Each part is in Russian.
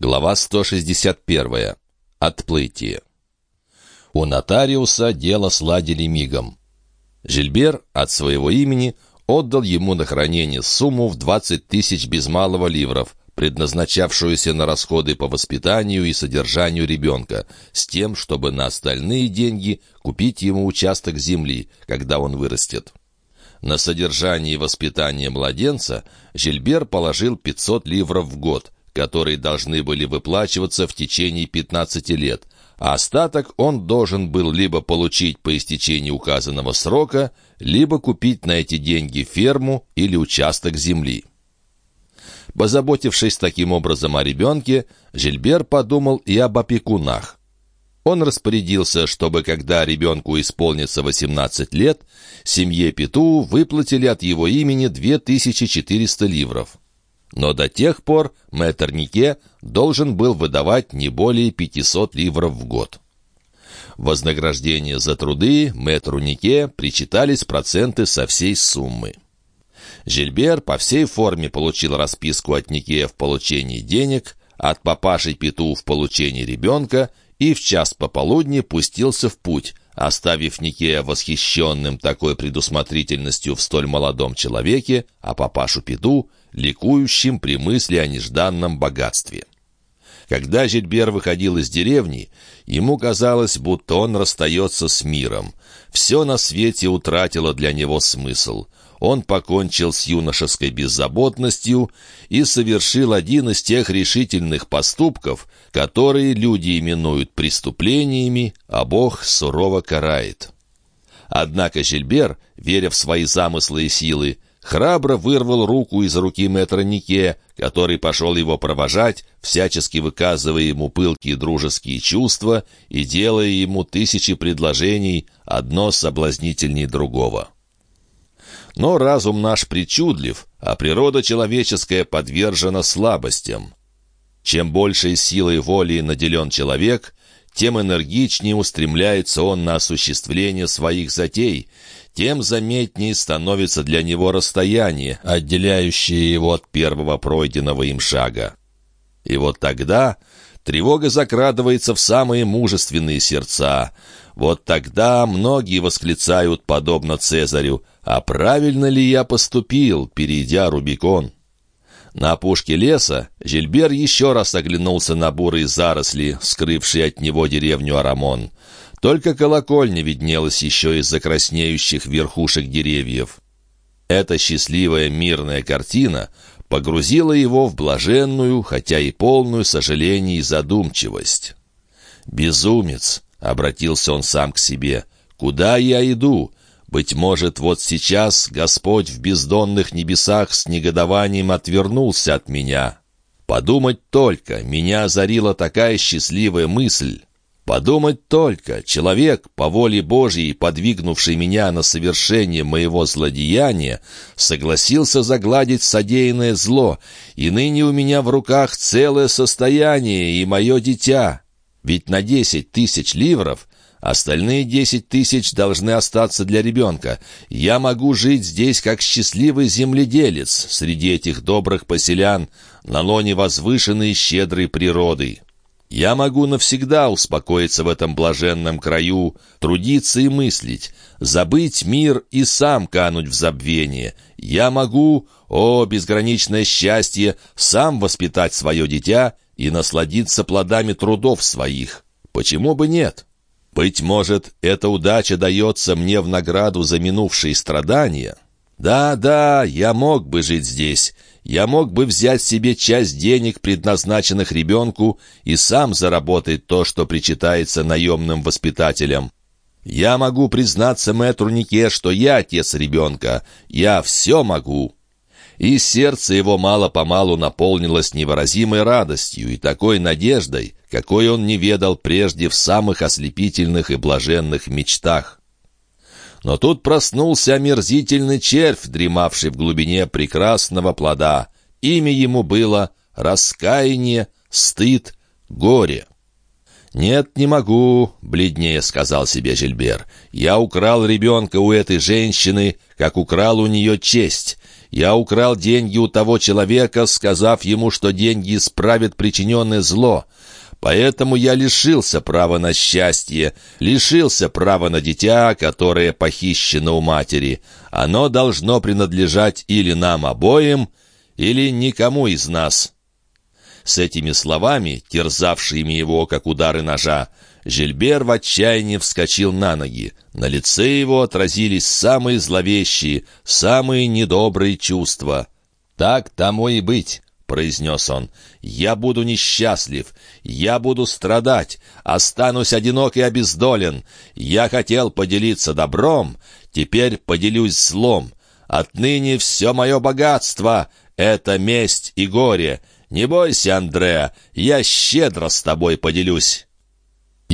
Глава 161. Отплытие. У нотариуса дело сладили мигом. Жильбер от своего имени отдал ему на хранение сумму в 20 тысяч без малого ливров, предназначавшуюся на расходы по воспитанию и содержанию ребенка, с тем, чтобы на остальные деньги купить ему участок земли, когда он вырастет. На содержание и воспитание младенца Жильбер положил 500 ливров в год, которые должны были выплачиваться в течение 15 лет, а остаток он должен был либо получить по истечении указанного срока, либо купить на эти деньги ферму или участок земли. Позаботившись таким образом о ребенке, Жильбер подумал и об опекунах. Он распорядился, чтобы, когда ребенку исполнится 18 лет, семье Пету выплатили от его имени 2400 ливров но до тех пор мэтр должен был выдавать не более 500 ливров в год. Вознаграждение за труды мэтру причитались проценты со всей суммы. Жильбер по всей форме получил расписку от Нике в получении денег, от папаши Пету в получении ребенка и в час пополудни пустился в путь, оставив Никея восхищенным такой предусмотрительностью в столь молодом человеке, а папашу Пету — ликующим при мысли о нежданном богатстве. Когда Жильбер выходил из деревни, ему казалось, будто он расстается с миром. Все на свете утратило для него смысл. Он покончил с юношеской беззаботностью и совершил один из тех решительных поступков, которые люди именуют преступлениями, а Бог сурово карает. Однако Жильбер, веря в свои замыслы и силы, храбро вырвал руку из руки мэтра Нике, который пошел его провожать, всячески выказывая ему пылкие дружеские чувства и делая ему тысячи предложений, одно соблазнительней другого. Но разум наш причудлив, а природа человеческая подвержена слабостям. Чем большей силой воли наделен человек, тем энергичнее устремляется он на осуществление своих затей, тем заметнее становится для него расстояние, отделяющее его от первого пройденного им шага. И вот тогда тревога закрадывается в самые мужественные сердца. Вот тогда многие восклицают, подобно Цезарю, «А правильно ли я поступил, перейдя Рубикон?» На опушке леса Жильбер еще раз оглянулся на бурые заросли, скрывшие от него деревню Арамон. Только колокольня виднелась еще из-за краснеющих верхушек деревьев. Эта счастливая мирная картина погрузила его в блаженную, хотя и полную сожаление и задумчивость. «Безумец!» — обратился он сам к себе. «Куда я иду? Быть может, вот сейчас Господь в бездонных небесах с негодованием отвернулся от меня. Подумать только, меня озарила такая счастливая мысль». Подумать только, человек, по воле Божьей, подвигнувший меня на совершение моего злодеяния, согласился загладить содеянное зло, и ныне у меня в руках целое состояние и мое дитя. Ведь на десять тысяч ливров остальные десять тысяч должны остаться для ребенка. Я могу жить здесь как счастливый земледелец среди этих добрых поселян на лоне возвышенной щедрой природы». Я могу навсегда успокоиться в этом блаженном краю, трудиться и мыслить, забыть мир и сам кануть в забвение. Я могу, о, безграничное счастье, сам воспитать свое дитя и насладиться плодами трудов своих. Почему бы нет? Быть может, эта удача дается мне в награду за минувшие страдания? Да, да, я мог бы жить здесь, я мог бы взять себе часть денег, предназначенных ребенку, и сам заработать то, что причитается наемным воспитателям. Я могу признаться мэтру Нике, что я отец ребенка. Я все могу». И сердце его мало-помалу наполнилось невыразимой радостью и такой надеждой, какой он не ведал прежде в самых ослепительных и блаженных мечтах. Но тут проснулся омерзительный червь, дремавший в глубине прекрасного плода. Имя ему было раскаяние, стыд, горе. «Нет, не могу», — бледнее сказал себе Жильбер. «Я украл ребенка у этой женщины, как украл у нее честь. Я украл деньги у того человека, сказав ему, что деньги исправят причиненное зло. Поэтому я лишился права на счастье, лишился права на дитя, которое похищено у матери. Оно должно принадлежать или нам обоим, или никому из нас». С этими словами, терзавшими его, как удары ножа, Жильбер в отчаянии вскочил на ноги. На лице его отразились самые зловещие, самые недобрые чувства. «Так тому и быть», — произнес он. «Я буду несчастлив, я буду страдать, останусь одинок и обездолен. Я хотел поделиться добром, теперь поделюсь злом. Отныне все мое богатство — это месть и горе. Не бойся, Андреа, я щедро с тобой поделюсь».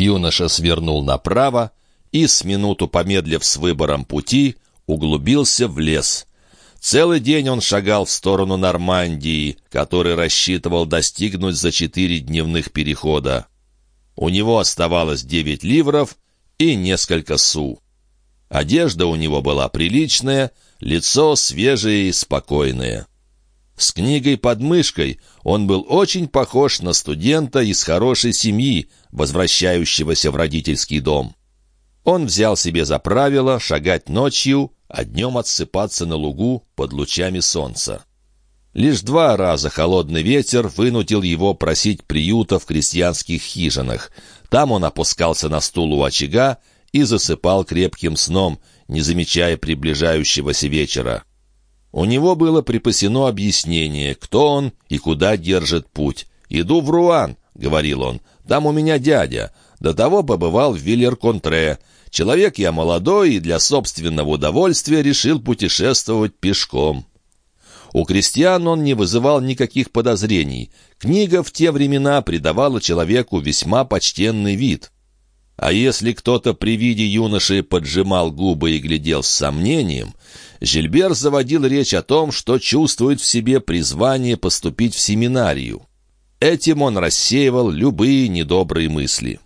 Юноша свернул направо и, с минуту помедлив с выбором пути, углубился в лес. Целый день он шагал в сторону Нормандии, который рассчитывал достигнуть за четыре дневных перехода. У него оставалось девять ливров и несколько су. Одежда у него была приличная, лицо свежее и спокойное. С книгой под мышкой он был очень похож на студента из хорошей семьи, возвращающегося в родительский дом. Он взял себе за правило шагать ночью, а днем отсыпаться на лугу под лучами солнца. Лишь два раза холодный ветер вынудил его просить приюта в крестьянских хижинах. Там он опускался на стул у очага и засыпал крепким сном, не замечая приближающегося вечера. У него было припасено объяснение, кто он и куда держит путь. «Иду в Руан», — говорил он, — «там у меня дядя. До того побывал в Виллер-Контре. Человек я молодой и для собственного удовольствия решил путешествовать пешком». У крестьян он не вызывал никаких подозрений. Книга в те времена придавала человеку весьма почтенный вид. А если кто-то при виде юноши поджимал губы и глядел с сомнением, Жильбер заводил речь о том, что чувствует в себе призвание поступить в семинарию. Этим он рассеивал любые недобрые мысли.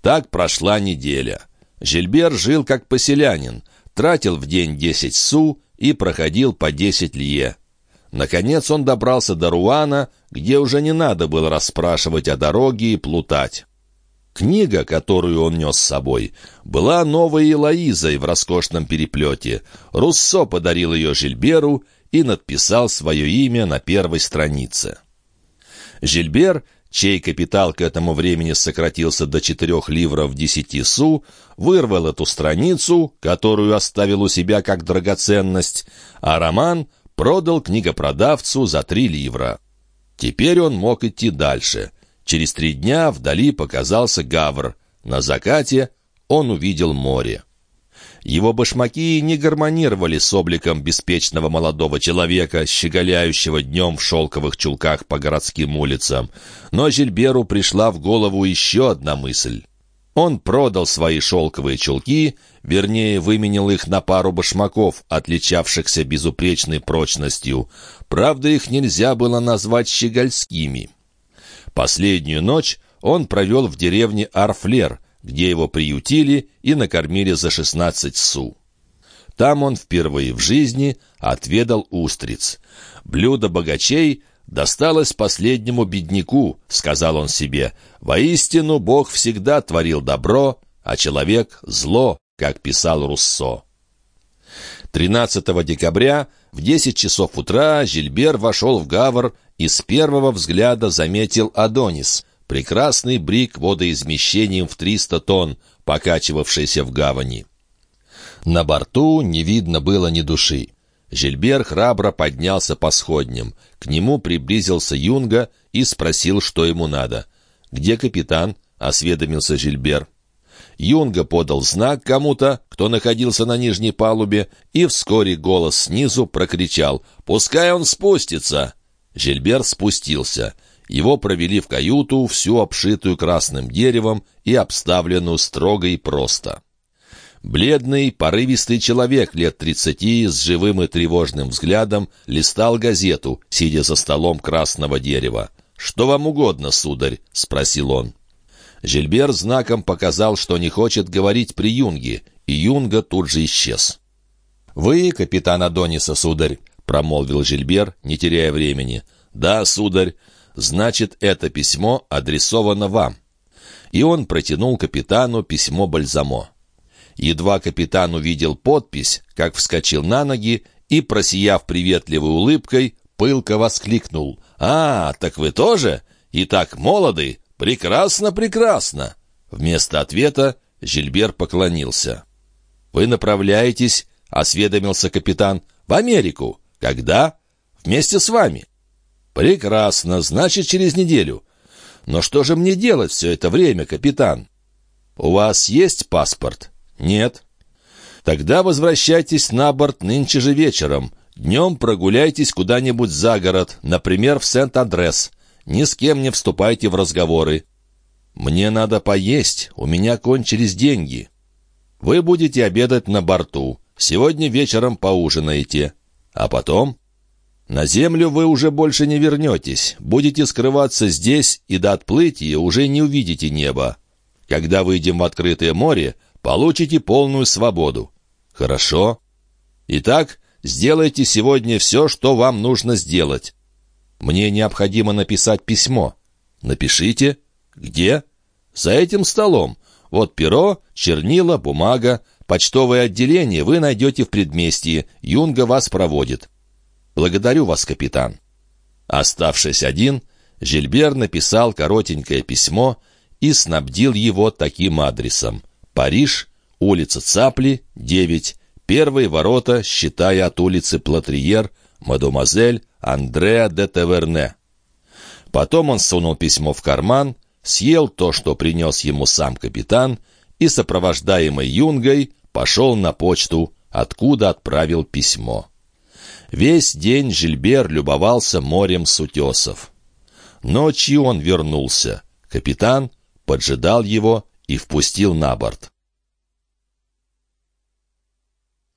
Так прошла неделя. Жильбер жил как поселянин, тратил в день десять су и проходил по десять лье. Наконец он добрался до Руана, где уже не надо было расспрашивать о дороге и плутать. Книга, которую он нес с собой, была новой Элоизой в роскошном переплете. Руссо подарил ее Жильберу и надписал свое имя на первой странице. Жильбер, чей капитал к этому времени сократился до четырех ливров десяти су, вырвал эту страницу, которую оставил у себя как драгоценность, а роман продал книгопродавцу за три ливра. Теперь он мог идти дальше — Через три дня вдали показался Гавр. На закате он увидел море. Его башмаки не гармонировали с обликом беспечного молодого человека, щеголяющего днем в шелковых чулках по городским улицам. Но Жильберу пришла в голову еще одна мысль. Он продал свои шелковые чулки, вернее, выменил их на пару башмаков, отличавшихся безупречной прочностью. Правда, их нельзя было назвать щегольскими. Последнюю ночь он провел в деревне Арфлер, где его приютили и накормили за 16 су. Там он впервые в жизни отведал устриц. Блюдо богачей досталось последнему бедняку, сказал он себе. Воистину Бог всегда творил добро, а человек — зло, как писал Руссо. 13 декабря в 10 часов утра Жильбер вошел в Гавр и с первого взгляда заметил Адонис, прекрасный брик водоизмещением в 300 тонн, покачивавшийся в гавани. На борту не видно было ни души. Жильбер храбро поднялся по сходням. К нему приблизился Юнга и спросил, что ему надо. «Где капитан?» — осведомился Жильбер. Юнга подал знак кому-то, кто находился на нижней палубе, и вскоре голос снизу прокричал «Пускай он спустится!» Жильбер спустился. Его провели в каюту, всю обшитую красным деревом и обставленную строго и просто. Бледный, порывистый человек лет тридцати с живым и тревожным взглядом листал газету, сидя за столом красного дерева. «Что вам угодно, сударь?» — спросил он. Жильбер знаком показал, что не хочет говорить при Юнге, и Юнга тут же исчез. «Вы, капитан Адониса, сударь, промолвил Жильбер, не теряя времени. «Да, сударь. Значит, это письмо адресовано вам». И он протянул капитану письмо Бальзамо. Едва капитан увидел подпись, как вскочил на ноги и, просияв приветливой улыбкой, пылко воскликнул. «А, так вы тоже? И так молоды? Прекрасно, прекрасно!» Вместо ответа Жильбер поклонился. «Вы направляетесь, — осведомился капитан, — в Америку. Когда? Вместе с вами». «Прекрасно, значит, через неделю. Но что же мне делать все это время, капитан?» «У вас есть паспорт?» «Нет». «Тогда возвращайтесь на борт нынче же вечером. Днем прогуляйтесь куда-нибудь за город, например, в Сент-Андрес. Ни с кем не вступайте в разговоры. Мне надо поесть, у меня кончились деньги. Вы будете обедать на борту. Сегодня вечером поужинаете. А потом? На землю вы уже больше не вернетесь. Будете скрываться здесь, и до отплытия уже не увидите неба. Когда выйдем в открытое море, получите полную свободу. Хорошо? Итак, Сделайте сегодня все, что вам нужно сделать. Мне необходимо написать письмо. Напишите. Где? За этим столом. Вот перо, чернила, бумага. Почтовое отделение вы найдете в предместье. Юнга вас проводит. Благодарю вас, капитан. Оставшись один, Жильбер написал коротенькое письмо и снабдил его таким адресом. Париж, улица Цапли, 9, Первые ворота, считая от улицы Платриер, мадемуазель Андреа де Таверне. Потом он сунул письмо в карман, съел то, что принес ему сам капитан, и, сопровождаемый юнгой, пошел на почту, откуда отправил письмо. Весь день Жильбер любовался морем с утесов. Ночью он вернулся. Капитан поджидал его и впустил на борт.